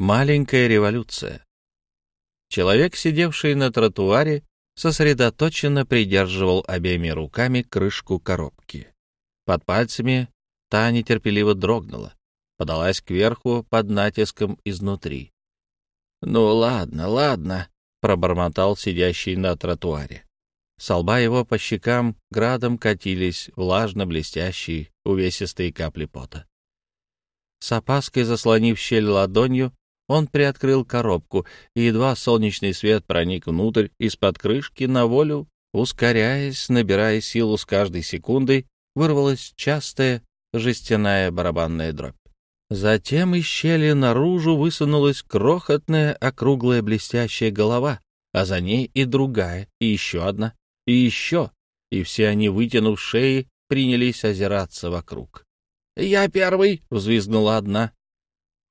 Маленькая революция. Человек, сидевший на тротуаре, сосредоточенно придерживал обеими руками крышку коробки. Под пальцами та нетерпеливо дрогнула, подалась кверху под натиском изнутри. «Ну ладно, ладно», — пробормотал сидящий на тротуаре. С лба его по щекам градом катились влажно-блестящие увесистые капли пота. С опаской заслонив щель ладонью, он приоткрыл коробку, и едва солнечный свет проник внутрь из-под крышки на волю, ускоряясь, набирая силу с каждой секундой, вырвалась частая жестяная барабанная дробь. Затем из щели наружу высунулась крохотная округлая блестящая голова, а за ней и другая, и еще одна, и еще, и все они, вытянув шеи, принялись озираться вокруг. «Я первый!» — взвизгнула одна.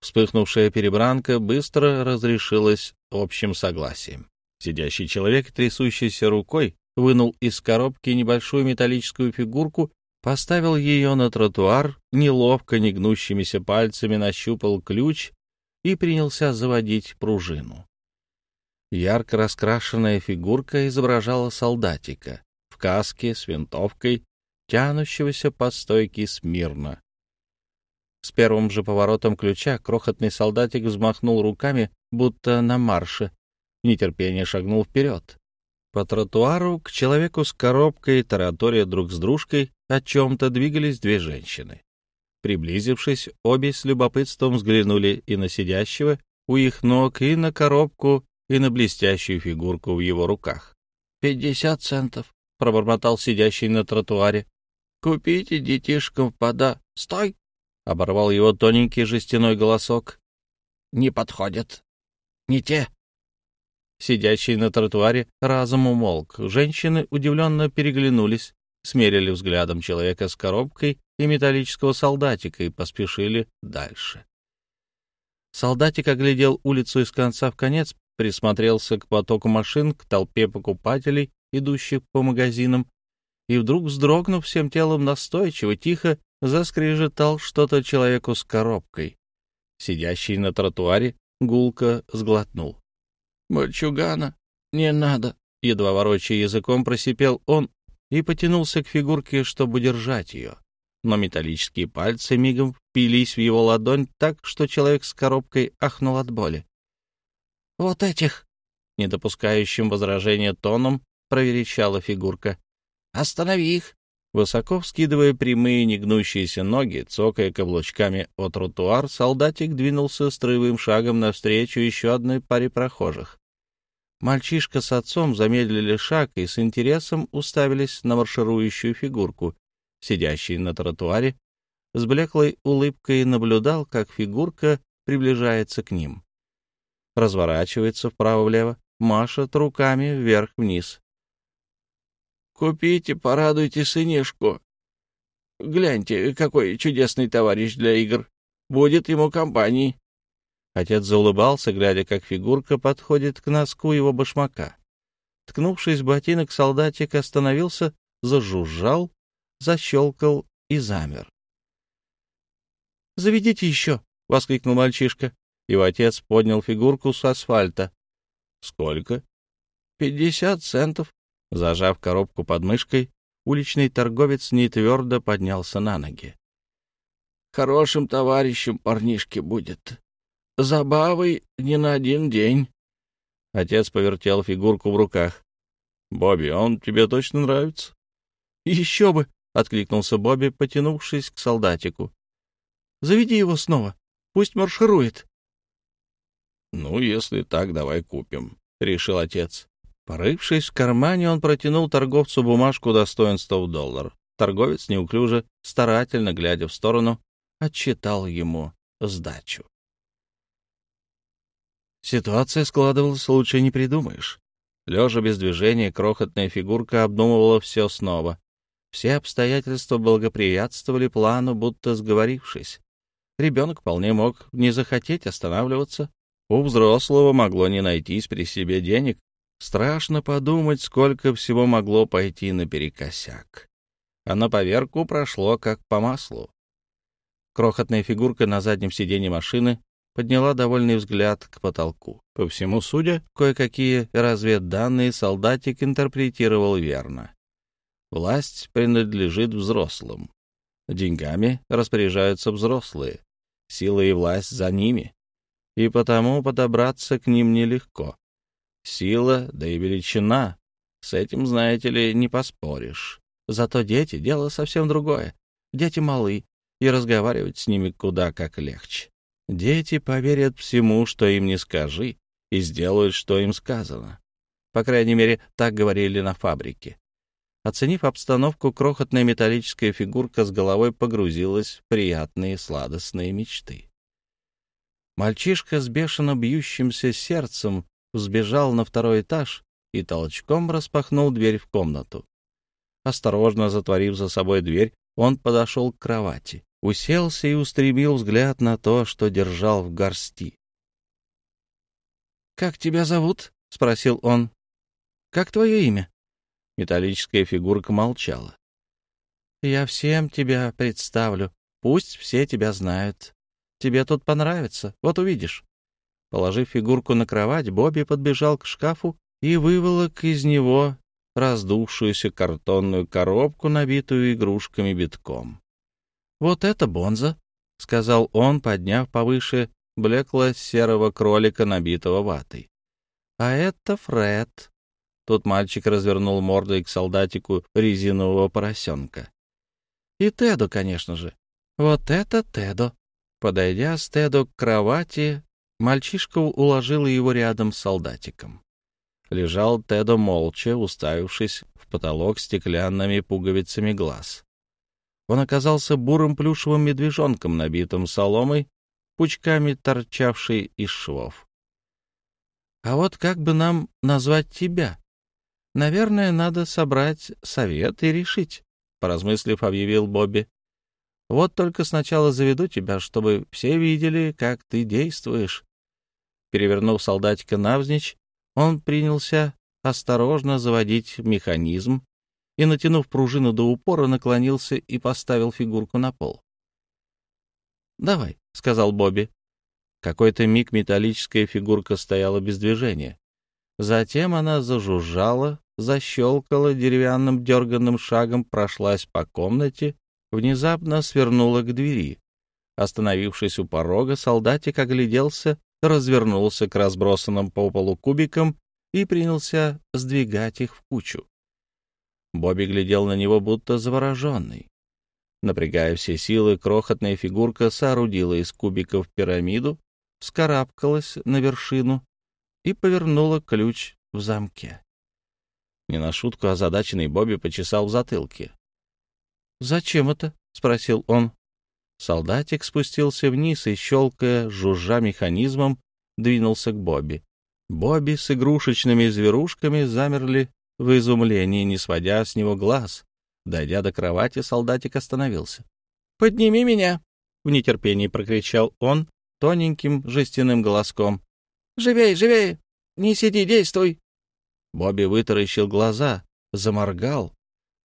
Вспыхнувшая перебранка быстро разрешилась общим согласием. Сидящий человек, трясущийся рукой, вынул из коробки небольшую металлическую фигурку, поставил ее на тротуар, неловко негнущимися пальцами нащупал ключ и принялся заводить пружину. Ярко раскрашенная фигурка изображала солдатика в каске с винтовкой, тянущегося по стойке смирно. С первым же поворотом ключа крохотный солдатик взмахнул руками, будто на марше, нетерпение шагнул вперед. По тротуару к человеку с коробкой, таратория друг с дружкой, о чем-то двигались две женщины. Приблизившись, обе с любопытством взглянули и на сидящего у их ног, и на коробку и на блестящую фигурку в его руках. «Пятьдесят центов», — пробормотал сидящий на тротуаре. «Купите детишкам пода...» «Стой!» — оборвал его тоненький жестяной голосок. «Не подходят. Не те». Сидящий на тротуаре разом умолк. Женщины удивленно переглянулись, смерили взглядом человека с коробкой и металлического солдатика и поспешили дальше. Солдатик оглядел улицу из конца в конец, присмотрелся к потоку машин, к толпе покупателей, идущих по магазинам, и вдруг, вздрогнув всем телом настойчиво, тихо заскрежетал что-то человеку с коробкой. Сидящий на тротуаре гулко сглотнул. «Мальчугана, не надо!» Едва ворочая языком, просипел он и потянулся к фигурке, чтобы держать ее. Но металлические пальцы мигом впились в его ладонь так, что человек с коробкой ахнул от боли. «Вот этих!» — недопускающим возражения тоном проверещала фигурка. «Останови их!» Высоко вскидывая прямые негнущиеся ноги, цокая каблучками о тротуар, солдатик двинулся строевым шагом навстречу еще одной паре прохожих. Мальчишка с отцом замедлили шаг и с интересом уставились на марширующую фигурку, сидящий на тротуаре, с блеклой улыбкой наблюдал, как фигурка приближается к ним разворачивается вправо-влево, машет руками вверх-вниз. «Купите, порадуйте сынишку. Гляньте, какой чудесный товарищ для игр. Будет ему компанией». Отец заулыбался, глядя, как фигурка подходит к носку его башмака. Ткнувшись в ботинок, солдатик остановился, зажужжал, защелкал и замер. «Заведите еще!» — воскликнул мальчишка. Его отец поднял фигурку с асфальта. «Сколько?» «Пятьдесят центов». Зажав коробку под мышкой, уличный торговец нетвердо поднялся на ноги. «Хорошим товарищем парнишке будет. Забавой не на один день». Отец повертел фигурку в руках. «Бобби, он тебе точно нравится?» «Еще бы!» — откликнулся Бобби, потянувшись к солдатику. «Заведи его снова. Пусть марширует». «Ну, если так, давай купим», — решил отец. Порывшись в кармане, он протянул торговцу бумажку достоинства в доллар. Торговец неуклюже, старательно глядя в сторону, отчитал ему сдачу. Ситуация складывалась лучше не придумаешь. Лежа без движения, крохотная фигурка обдумывала все снова. Все обстоятельства благоприятствовали плану, будто сговорившись. Ребенок вполне мог не захотеть останавливаться, у взрослого могло не найтись при себе денег. Страшно подумать, сколько всего могло пойти наперекосяк. А на поверку прошло как по маслу. Крохотная фигурка на заднем сиденье машины подняла довольный взгляд к потолку. По всему судя, кое-какие разведданные солдатик интерпретировал верно. Власть принадлежит взрослым. Деньгами распоряжаются взрослые. Сила и власть за ними. И потому подобраться к ним нелегко. Сила, да и величина. С этим, знаете ли, не поспоришь. Зато дети — дело совсем другое. Дети малы, и разговаривать с ними куда как легче. Дети поверят всему, что им не скажи, и сделают, что им сказано. По крайней мере, так говорили на фабрике. Оценив обстановку, крохотная металлическая фигурка с головой погрузилась в приятные сладостные мечты. Мальчишка с бешено бьющимся сердцем взбежал на второй этаж и толчком распахнул дверь в комнату. Осторожно затворив за собой дверь, он подошел к кровати уселся и устремил взгляд на то, что держал в горсти. «Как тебя зовут?» — спросил он. «Как твое имя?» Металлическая фигурка молчала. «Я всем тебя представлю. Пусть все тебя знают. Тебе тут понравится. Вот увидишь». Положив фигурку на кровать, Бобби подбежал к шкафу и выволок из него раздувшуюся картонную коробку, набитую игрушками битком. «Вот это Бонза», — сказал он, подняв повыше блекло-серого кролика, набитого ватой. «А это Фред». Тут мальчик развернул мордой к солдатику резинового поросенка. «И Тедо, конечно же. Вот это Тедо». Подойдя с Тедо к кровати, мальчишка уложил его рядом с солдатиком. Лежал Тедо молча, уставившись в потолок стеклянными пуговицами глаз он оказался бурым плюшевым медвежонком, набитым соломой, пучками торчавшей из швов. «А вот как бы нам назвать тебя? Наверное, надо собрать совет и решить», — поразмыслив, объявил Бобби. «Вот только сначала заведу тебя, чтобы все видели, как ты действуешь». Перевернув солдатика навзничь, он принялся осторожно заводить механизм, и, натянув пружину до упора, наклонился и поставил фигурку на пол. «Давай», — сказал Бобби. Какой-то миг металлическая фигурка стояла без движения. Затем она зажужжала, защелкала деревянным дерганным шагом, прошлась по комнате, внезапно свернула к двери. Остановившись у порога, солдатик огляделся, развернулся к разбросанным по полу кубикам и принялся сдвигать их в кучу. Бобби глядел на него, будто завороженный. Напрягая все силы, крохотная фигурка соорудила из кубиков пирамиду, вскарабкалась на вершину и повернула ключ в замке. Не на шутку озадаченный Бобби почесал в затылке. «Зачем это?» — спросил он. Солдатик спустился вниз и, щелкая, жужжа механизмом, двинулся к Бобби. Бобби с игрушечными зверушками замерли в изумлении, не сводя с него глаз. Дойдя до кровати, солдатик остановился. «Подними меня!» — в нетерпении прокричал он тоненьким жестяным голоском. «Живей, живей! Не сиди, действуй!» Бобби вытаращил глаза, заморгал,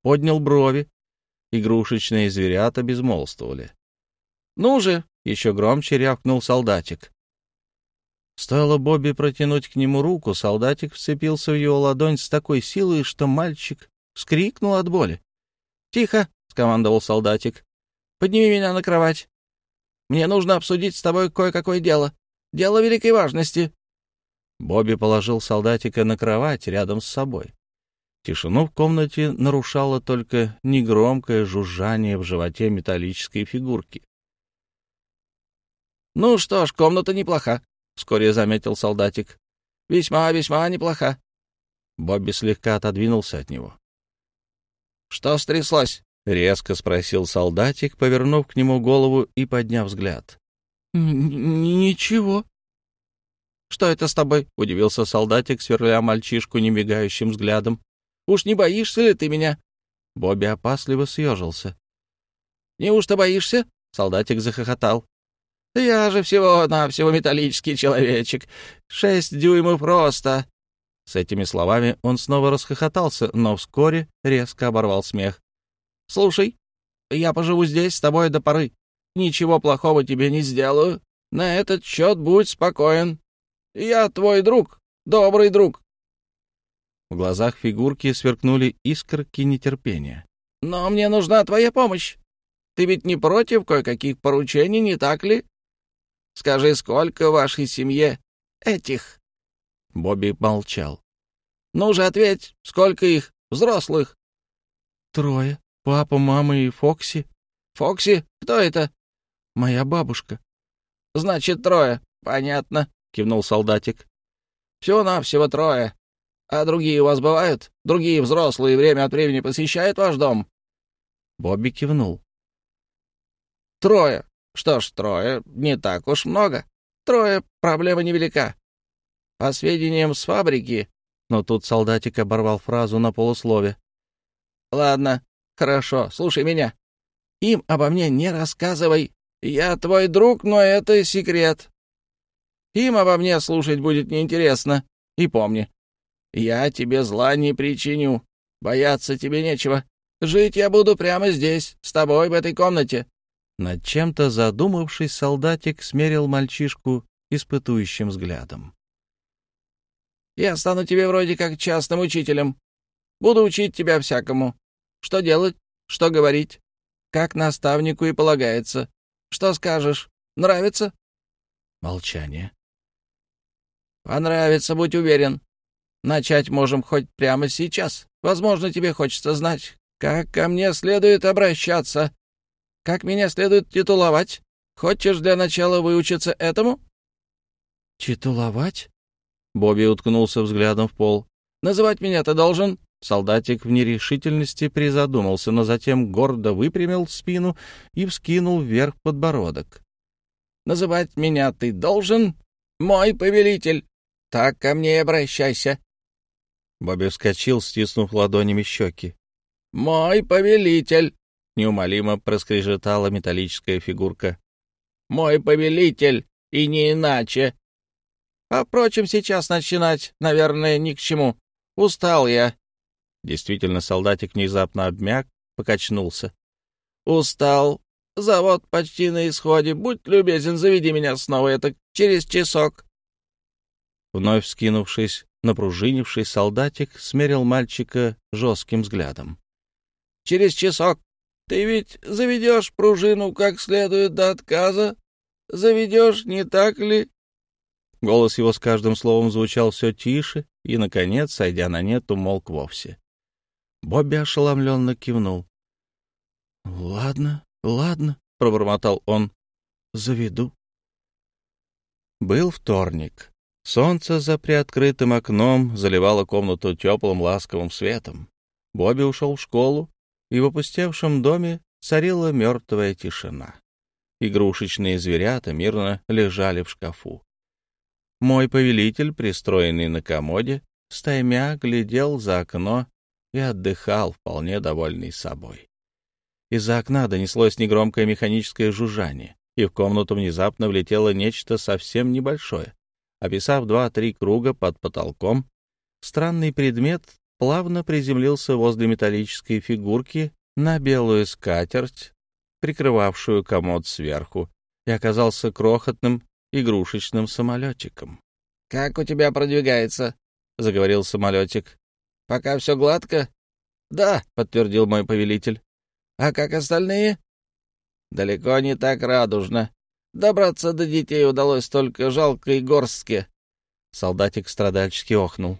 поднял брови. Игрушечные зверята безмолвствовали. «Ну же!» — еще громче рявкнул солдатик. Стоило Бобби протянуть к нему руку, солдатик вцепился в его ладонь с такой силой, что мальчик вскрикнул от боли. «Тихо!» — скомандовал солдатик. «Подними меня на кровать. Мне нужно обсудить с тобой кое-какое дело. Дело великой важности». Бобби положил солдатика на кровать рядом с собой. Тишину в комнате нарушало только негромкое жужжание в животе металлической фигурки. «Ну что ж, комната неплоха вскоре заметил солдатик. «Весьма, весьма неплохо». Бобби слегка отодвинулся от него. «Что стряслось?» — резко спросил солдатик, повернув к нему голову и подняв взгляд. «Ничего». «Что это с тобой?» — удивился солдатик, сверля мальчишку немигающим взглядом. «Уж не боишься ли ты меня?» Бобби опасливо съежился. «Неужто боишься?» — солдатик захохотал. Я же всего-навсего металлический человечек. Шесть дюймов роста. С этими словами он снова расхохотался, но вскоре резко оборвал смех. «Слушай, я поживу здесь с тобой до поры. Ничего плохого тебе не сделаю. На этот счет будь спокоен. Я твой друг, добрый друг. В глазах фигурки сверкнули искорки нетерпения. «Но мне нужна твоя помощь. Ты ведь не против кое-каких поручений, не так ли? Скажи, сколько в вашей семье этих?» Бобби молчал. «Ну же, ответь, сколько их, взрослых?» «Трое. Папа, мама и Фокси». «Фокси? Кто это?» «Моя бабушка». «Значит, трое. Понятно», — кивнул солдатик. «Всего-навсего трое. А другие у вас бывают? Другие взрослые время от времени посещают ваш дом?» Бобби кивнул. «Трое. Что ж, трое. Не так уж много. Трое. Проблема невелика. По сведениям с фабрики...» Но тут солдатик оборвал фразу на полуслове. «Ладно, хорошо, слушай меня. Им обо мне не рассказывай. Я твой друг, но это секрет. Им обо мне слушать будет неинтересно. И помни, я тебе зла не причиню. Бояться тебе нечего. Жить я буду прямо здесь, с тобой в этой комнате». Над чем-то задумавшись, солдатик смерил мальчишку испытующим взглядом. «Я стану тебе вроде как частным учителем. Буду учить тебя всякому. Что делать, что говорить, как наставнику и полагается. Что скажешь? Нравится?» Молчание. «Понравится, будь уверен. Начать можем хоть прямо сейчас. Возможно, тебе хочется знать, как ко мне следует обращаться, как меня следует титуловать. Хочешь для начала выучиться этому?» «Титуловать?» Бобби уткнулся взглядом в пол. «Называть меня ты должен?» Солдатик в нерешительности призадумался, но затем гордо выпрямил спину и вскинул вверх подбородок. «Называть меня ты должен, мой повелитель. Так ко мне и обращайся. Бобби вскочил, стиснув ладонями щеки. «Мой повелитель!» — неумолимо проскрежетала металлическая фигурка. «Мой повелитель, и не иначе. А, впрочем, сейчас начинать, наверное, ни к чему. Устал я». Действительно, солдатик внезапно обмяк, покачнулся. «Устал. Завод почти на исходе. Будь любезен, заведи меня снова, это через часок». Вновь скинувшись, напружинивший солдатик смерил мальчика жестким взглядом. — Через часок. Ты ведь заведешь пружину как следует до отказа? Заведешь, не так ли? Голос его с каждым словом звучал все тише и, наконец, сойдя на нет, умолк вовсе. Бобби ошеломленно кивнул. — Ладно, ладно, — пробормотал он. — Заведу. Был вторник. Солнце за приоткрытым окном заливало комнату теплым ласковым светом. Бобби ушел в школу, и в опустевшем доме царила мертвая тишина. Игрушечные зверята мирно лежали в шкафу. Мой повелитель, пристроенный на комоде, стаймя глядел за окно и отдыхал, вполне довольный собой. Из-за окна донеслось негромкое механическое жужжание, и в комнату внезапно влетело нечто совсем небольшое. Описав два-три круга под потолком, странный предмет плавно приземлился возле металлической фигурки на белую скатерть, прикрывавшую комод сверху, и оказался крохотным игрушечным самолетиком. — Как у тебя продвигается? — заговорил самолетик. — Пока все гладко? — Да, — подтвердил мой повелитель. — А как остальные? — Далеко не так радужно. Добраться до детей удалось только жалкой горстке. Солдатик страдальчески охнул.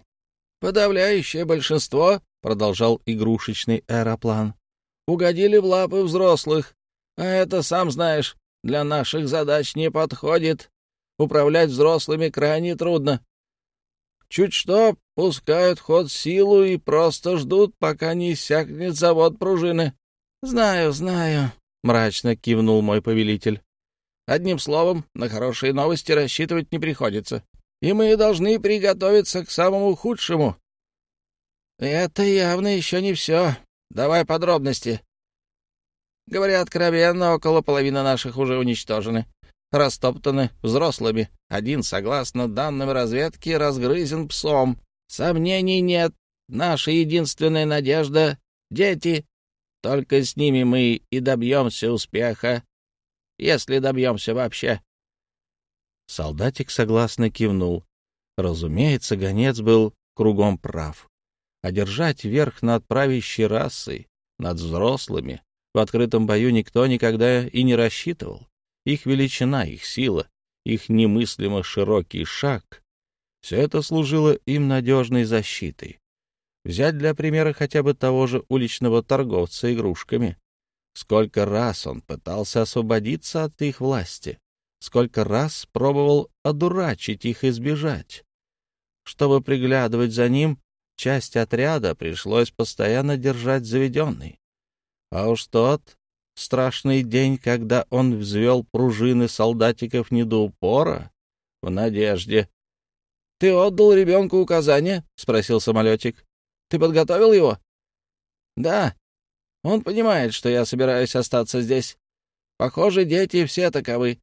«Подавляющее большинство», — продолжал игрушечный аэроплан, — «угодили в лапы взрослых. А это, сам знаешь, для наших задач не подходит. Управлять взрослыми крайне трудно. Чуть что, пускают ход силу и просто ждут, пока не иссякнет завод пружины. «Знаю, знаю», — мрачно кивнул мой повелитель. Одним словом, на хорошие новости рассчитывать не приходится. И мы должны приготовиться к самому худшему. Это явно еще не все. Давай подробности. Говоря откровенно, около половины наших уже уничтожены, растоптаны взрослыми. Один, согласно данным разведки, разгрызен псом. Сомнений нет. Наша единственная надежда — дети. Только с ними мы и добьемся успеха если добьемся вообще. Солдатик согласно кивнул. Разумеется, гонец был кругом прав. Одержать верх над правящей расой, над взрослыми, в открытом бою никто никогда и не рассчитывал. Их величина, их сила, их немыслимо широкий шаг — все это служило им надежной защитой. Взять для примера хотя бы того же уличного торговца игрушками. Сколько раз он пытался освободиться от их власти, сколько раз пробовал одурачить их и сбежать. Чтобы приглядывать за ним, часть отряда пришлось постоянно держать заведенный. А уж тот страшный день, когда он взвел пружины солдатиков не до упора, в надежде. — Ты отдал ребенку указание? — спросил самолетик. — Ты подготовил его? — Да. Он понимает, что я собираюсь остаться здесь. Похоже, дети все таковы.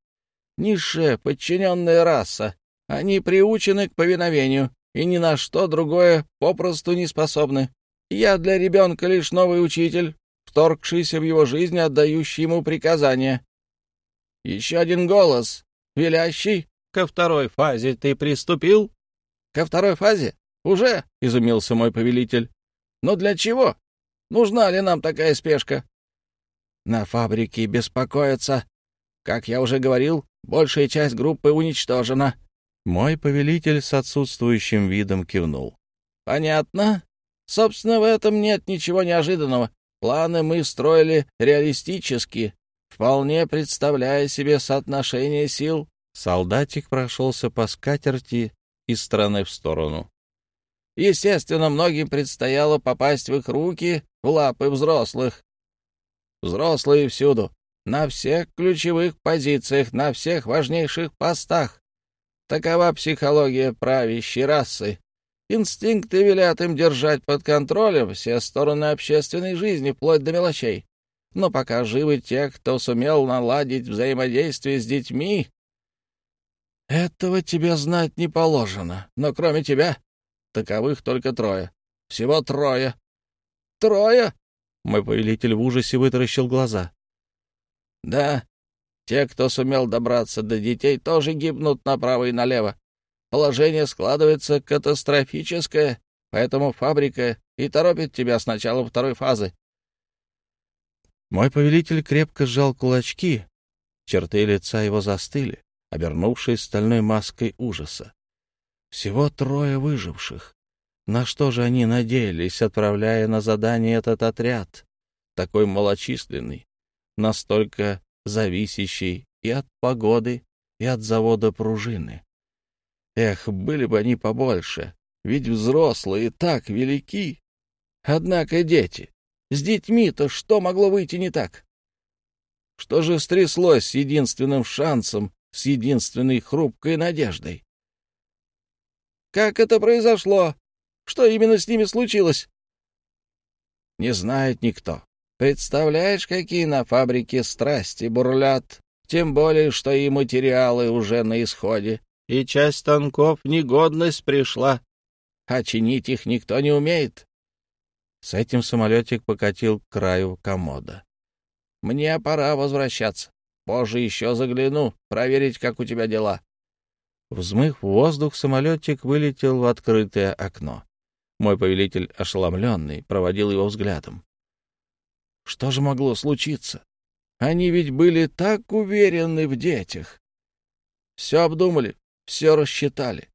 Низшая, подчиненная раса. Они приучены к повиновению и ни на что другое попросту не способны. Я для ребенка лишь новый учитель, вторгшийся в его жизнь, отдающий ему приказания. Еще один голос, велящий. Ко второй фазе ты приступил? Ко второй фазе? Уже, — изумился мой повелитель. Но для чего? Нужна ли нам такая спешка? На фабрике беспокоятся. Как я уже говорил, большая часть группы уничтожена. Мой повелитель с отсутствующим видом кивнул. Понятно. Собственно, в этом нет ничего неожиданного. Планы мы строили реалистически, вполне представляя себе соотношение сил. Солдатик прошелся по скатерти из стороны в сторону. Естественно, многим предстояло попасть в их руки, в лапы взрослых. Взрослые всюду, на всех ключевых позициях, на всех важнейших постах. Такова психология правящей расы. Инстинкты велят им держать под контролем все стороны общественной жизни, вплоть до мелочей. Но пока живы те, кто сумел наладить взаимодействие с детьми, этого тебе знать не положено. Но кроме тебя, таковых только трое. Всего трое. Трое? Мой повелитель в ужасе вытаращил глаза. Да, те, кто сумел добраться до детей, тоже гибнут направо и налево. Положение складывается катастрофическое, поэтому фабрика и торопит тебя с начала второй фазы. Мой повелитель крепко сжал кулачки, черты лица его застыли, обернувшись стальной маской ужаса. Всего трое выживших. На что же они надеялись, отправляя на задание этот отряд, такой малочисленный, настолько зависящий и от погоды, и от завода пружины? Эх, были бы они побольше, ведь взрослые так велики. Однако дети. С детьми-то что могло выйти не так? Что же стряслось с единственным шансом, с единственной хрупкой надеждой? Как это произошло? Что именно с ними случилось? Не знает никто. Представляешь, какие на фабрике страсти бурлят, тем более, что и материалы уже на исходе и часть станков негодность пришла, а чинить их никто не умеет. С этим самолетик покатил к краю комода. Мне пора возвращаться. Позже еще загляну, проверить, как у тебя дела. Взмыв в воздух, самолетик вылетел в открытое окно. Мой повелитель, ошеломленный, проводил его взглядом. Что же могло случиться? Они ведь были так уверены в детях. Все обдумали, все рассчитали.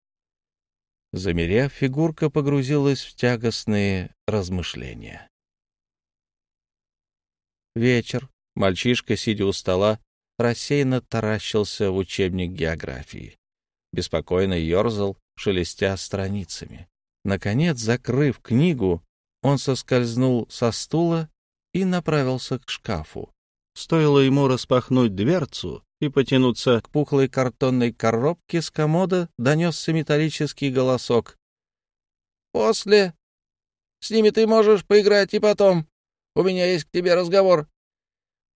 Замерев, фигурка погрузилась в тягостные размышления. Вечер. Мальчишка, сидя у стола, рассеянно таращился в учебник географии. Беспокойно ерзал, шелестя страницами. Наконец, закрыв книгу, он соскользнул со стула и направился к шкафу. Стоило ему распахнуть дверцу, и потянуться к пухлой картонной коробке с комода, донесся металлический голосок. «После. С ними ты можешь поиграть и потом. У меня есть к тебе разговор».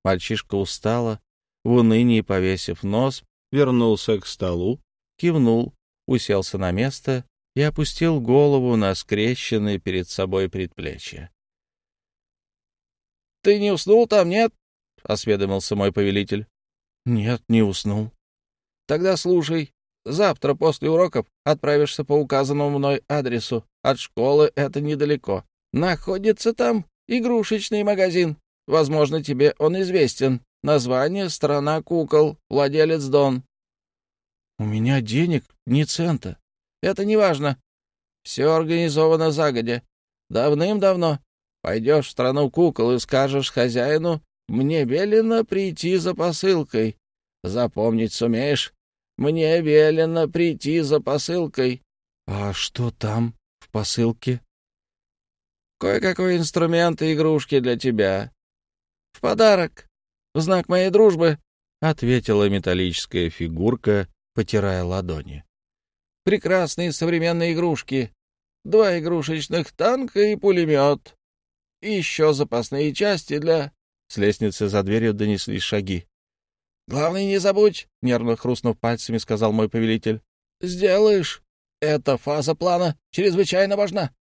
Мальчишка устало, в унынии повесив нос, вернулся к столу, кивнул, уселся на место и опустил голову на скрещенные перед собой предплечья. — Ты не уснул там, нет? — осведомился мой повелитель. Нет, не уснул. Тогда слушай. Завтра после уроков отправишься по указанному мной адресу. От школы это недалеко. Находится там игрушечный магазин. Возможно, тебе он известен. Название «Страна кукол», владелец Дон. — У меня денег ни цента. Это не важно. Все организовано загодя. Давным-давно. Пойдешь в страну кукол и скажешь хозяину, мне велено прийти за посылкой. Запомнить сумеешь? Мне велено прийти за посылкой. — А что там, в посылке? — Кое-какой инструмент и игрушки для тебя. — В подарок. В знак моей дружбы, — ответила металлическая фигурка, потирая ладони. — Прекрасные современные игрушки. Два игрушечных танка и пулемет. И еще запасные части для... С лестницы за дверью донеслись шаги. — Главное, не забудь, — нервно хрустнув пальцами, сказал мой повелитель. — Сделаешь. Эта фаза плана чрезвычайно важна.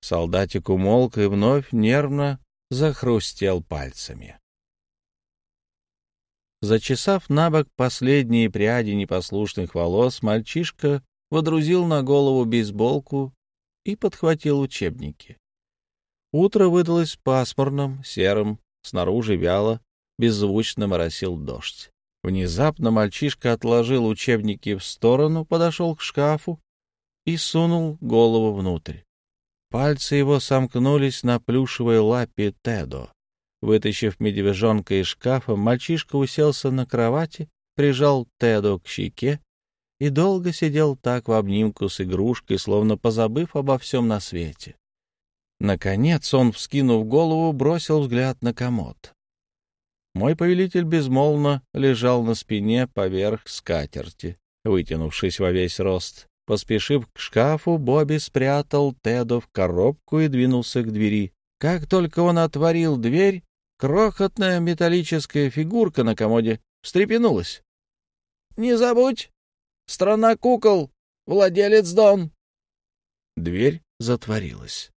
Солдатик умолк и вновь нервно захрустел пальцами. Зачесав на бок последние пряди непослушных волос, мальчишка водрузил на голову бейсболку и подхватил учебники. Утро выдалось пасмурным, серым, снаружи вяло, беззвучно моросил дождь. Внезапно мальчишка отложил учебники в сторону, подошел к шкафу и сунул голову внутрь. Пальцы его сомкнулись на плюшевой лапе Тедо. Вытащив медвежонка из шкафа, мальчишка уселся на кровати, прижал Тедо к щеке и долго сидел так в обнимку с игрушкой, словно позабыв обо всем на свете. Наконец он, вскинув голову, бросил взгляд на комод. Мой повелитель безмолвно лежал на спине поверх скатерти, вытянувшись во весь рост. Поспешив к шкафу, Бобби спрятал Теду в коробку и двинулся к двери. Как только он отворил дверь, крохотная металлическая фигурка на комоде встрепенулась. — Не забудь! Страна кукол! Владелец Дон! Дверь затворилась.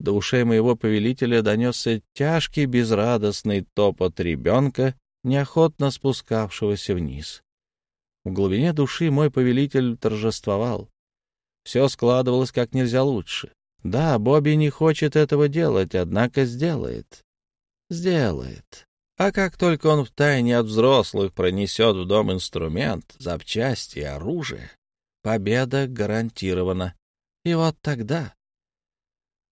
До ушей моего повелителя донесся тяжкий безрадостный топот ребенка, неохотно спускавшегося вниз. В глубине души мой повелитель торжествовал. Все складывалось как нельзя лучше. Да, Бобби не хочет этого делать, однако сделает. Сделает. А как только он втайне от взрослых пронесет в дом инструмент, запчасти и оружие, победа гарантирована. И вот тогда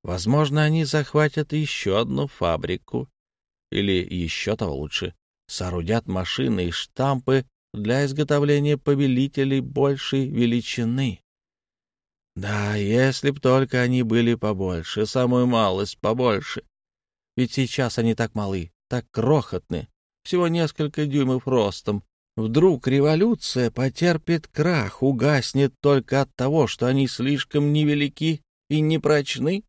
Возможно, они захватят еще одну фабрику. Или еще того лучше, соорудят машины и штампы для изготовления повелителей большей величины. Да, если б только они были побольше, самую малость побольше. Ведь сейчас они так малы, так крохотны, всего несколько дюймов ростом. Вдруг революция потерпит крах, угаснет только от того, что они слишком невелики и непрочны?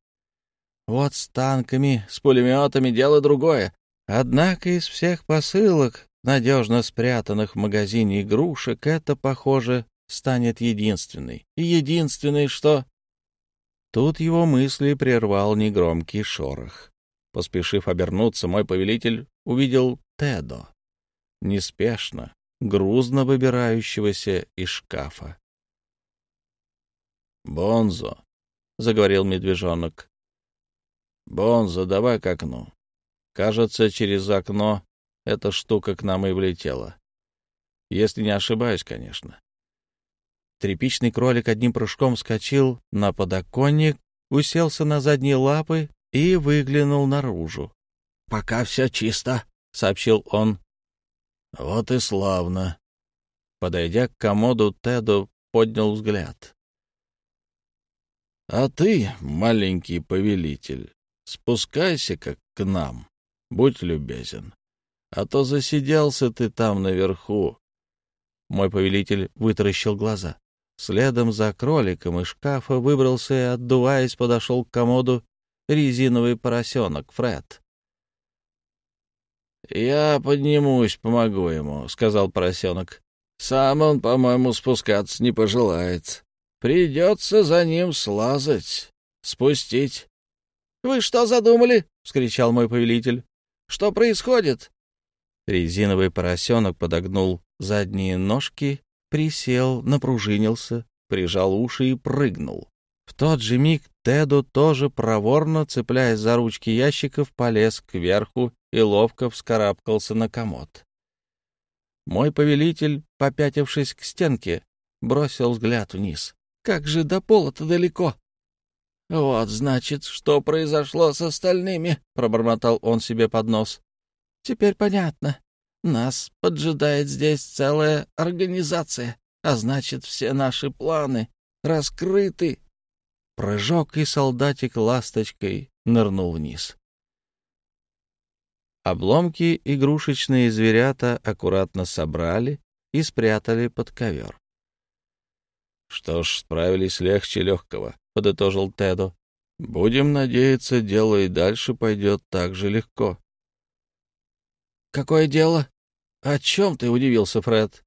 Вот с танками, с пулеметами дело другое. Однако из всех посылок, надежно спрятанных в магазине игрушек, это, похоже, станет единственной. И единственной, что... Тут его мысли прервал негромкий шорох. Поспешив обернуться, мой повелитель увидел Тедо, неспешно, грузно выбирающегося из шкафа. «Бонзо», — заговорил медвежонок, Бонзо, давай к окну. Кажется, через окно эта штука к нам и влетела. Если не ошибаюсь, конечно. Тряпичный кролик одним прыжком вскочил на подоконник, уселся на задние лапы и выглянул наружу. — Пока все чисто, — сообщил он. — Вот и славно. Подойдя к комоду, Теду поднял взгляд. — А ты, маленький повелитель, Спускайся-ка к нам, будь любезен. А то засиделся ты там наверху. Мой повелитель вытаращил глаза. Следом за кроликом из шкафа выбрался и, отдуваясь, подошел к комоду резиновый поросенок Фред. «Я поднимусь, помогу ему», — сказал поросенок. «Сам он, по-моему, спускаться не пожелает. Придется за ним слазать, спустить. «Вы что задумали?» — вскричал мой повелитель. «Что происходит?» Резиновый поросенок подогнул задние ножки присел, напружинился, прижал уши и прыгнул. Тот же миг Теду тоже проворно, цепляясь за ручки ящиков, полез кверху и ловко вскарабкался на комод. Мой повелитель, попятившись к стенке, бросил взгляд вниз. «Как же до пола-то далеко!» «Вот, значит, что произошло с остальными», — пробормотал он себе под нос. «Теперь понятно. Нас поджидает здесь целая организация, а значит, все наши планы раскрыты». Прыжок, и солдатик ласточкой нырнул вниз. Обломки игрушечные зверята аккуратно собрали и спрятали под ковер. «Что ж, справились легче легкого», — подытожил Тедо. «Будем надеяться, дело и дальше пойдет так же легко». «Какое дело? О чем ты?» — удивился Фред.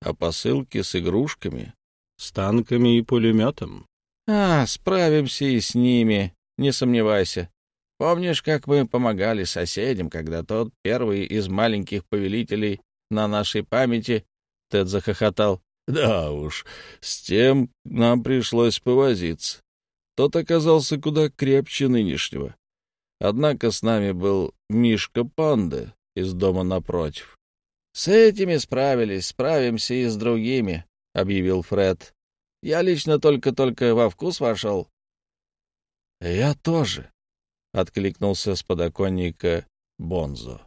«О посылке с игрушками, с танками и пулеметом». «А, справимся и с ними, не сомневайся. Помнишь, как мы помогали соседям, когда тот первый из маленьких повелителей на нашей памяти...» Тед захохотал. «Да уж, с тем нам пришлось повозиться. Тот оказался куда крепче нынешнего. Однако с нами был Мишка Панда из дома напротив. — С этими справились, справимся и с другими, — объявил Фред. — Я лично только-только во вкус вошел. — Я тоже, — откликнулся с подоконника Бонзо.